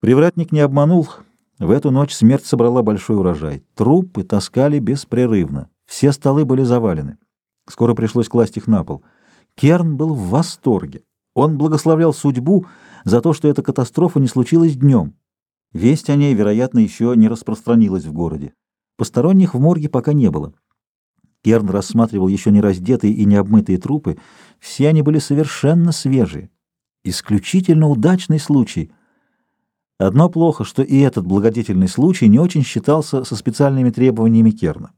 Привратник не обманул. В эту ночь смерть собрала большой урожай. Трупы таскали беспрерывно. Все столы были завалены. Скоро пришлось класть их на пол. Керн был в восторге. Он благословлял судьбу за то, что эта катастрофа не случилась днем. Весть о ней, вероятно, еще не распространилась в городе. Посторонних в морге пока не было. Керн рассматривал еще не раздетые и не обмытые трупы. Все они были совершенно свежие. Исключительно удачный случай — Одно плохо, что и этот благодетельный случай не очень считался со специальными требованиями Керна.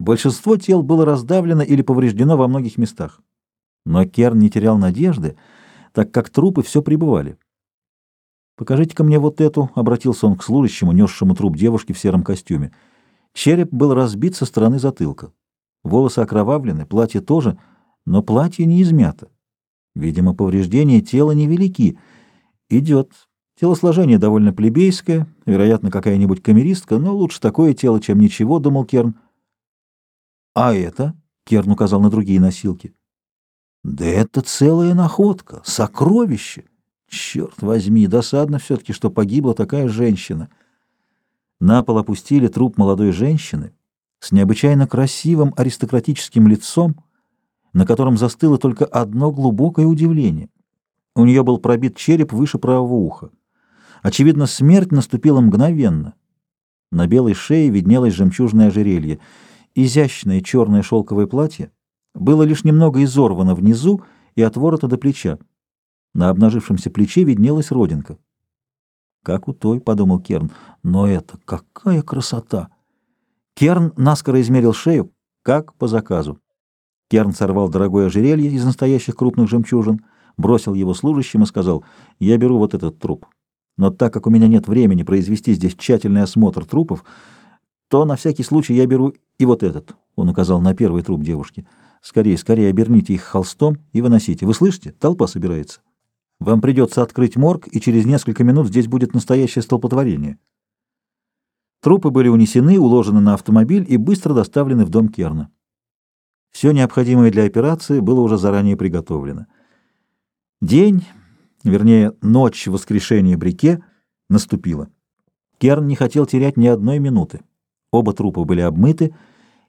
Большинство тел было раздавлено или повреждено во многих местах. Но Керн не терял надежды, так как трупы все пребывали. «Покажите-ка мне вот эту», — обратился он к служащему, несшему труп девушки в сером костюме. Череп был разбит со стороны затылка. Волосы окровавлены, платье тоже, но платье не измято. Видимо, повреждения тела невелики. Идет. Телосложение довольно плебейское, вероятно, какая-нибудь камеристка, но лучше такое тело, чем ничего, — думал Керн. — А это? — Керн указал на другие носилки. — Да это целая находка, сокровище! Черт возьми, досадно все-таки, что погибла такая женщина. На пол опустили труп молодой женщины с необычайно красивым аристократическим лицом, на котором застыло только одно глубокое удивление. У нее был пробит череп выше правого уха. Очевидно, смерть наступила мгновенно. На белой шее виднелось жемчужное ожерелье. Изящное черное шелковое платье было лишь немного изорвано внизу и от ворота до плеча. На обнажившемся плече виднелась родинка. «Как у той», — подумал Керн, — «но это какая красота!» Керн наскоро измерил шею, как по заказу. Керн сорвал дорогое ожерелье из настоящих крупных жемчужин, бросил его служащим и сказал, «Я беру вот этот труп». Но так как у меня нет времени произвести здесь тщательный осмотр трупов, то на всякий случай я беру и вот этот. Он указал на первый труп девушки. Скорее, скорее оберните их холстом и выносите. Вы слышите? Толпа собирается. Вам придется открыть морг, и через несколько минут здесь будет настоящее столпотворение. Трупы были унесены, уложены на автомобиль и быстро доставлены в дом Керна. Все необходимое для операции было уже заранее приготовлено. День вернее, ночь воскрешения Брике наступила. Керн не хотел терять ни одной минуты. Оба трупа были обмыты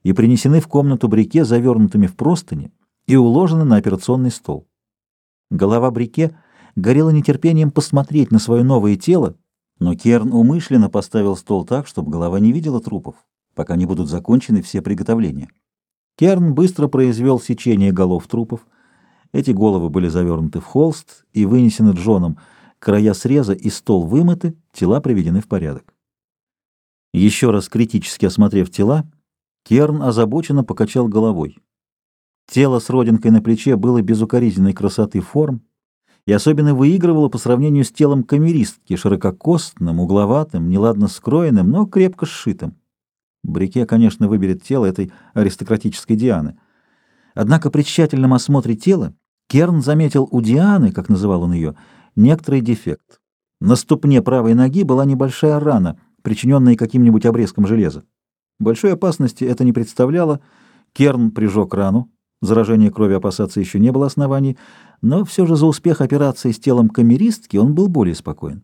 и принесены в комнату Брике, завернутыми в простыни, и уложены на операционный стол. Голова Брике горела нетерпением посмотреть на свое новое тело, но Керн умышленно поставил стол так, чтобы голова не видела трупов, пока не будут закончены все приготовления. Керн быстро произвел сечение голов трупов, эти головы были завернуты в холст и вынесены Джоном. Края среза и стол вымыты, тела приведены в порядок. Еще раз критически осмотрев тела, Керн озабоченно покачал головой. Тело с родинкой на плече было безукоризненной красоты форм и особенно выигрывало по сравнению с телом камеристки, ширококостным, угловатым, неладно скроенным, но крепко сшитым. Брике, конечно, выберет тело этой аристократической Дианы. Однако при тщательном осмотре тела Керн заметил у Дианы, как называл он ее, некоторый дефект. На ступне правой ноги была небольшая рана, причиненная каким-нибудь обрезком железа. Большой опасности это не представляло. Керн прижег рану. Заражения крови опасаться еще не было оснований, но все же за успех операции с телом камеристки он был более спокоен.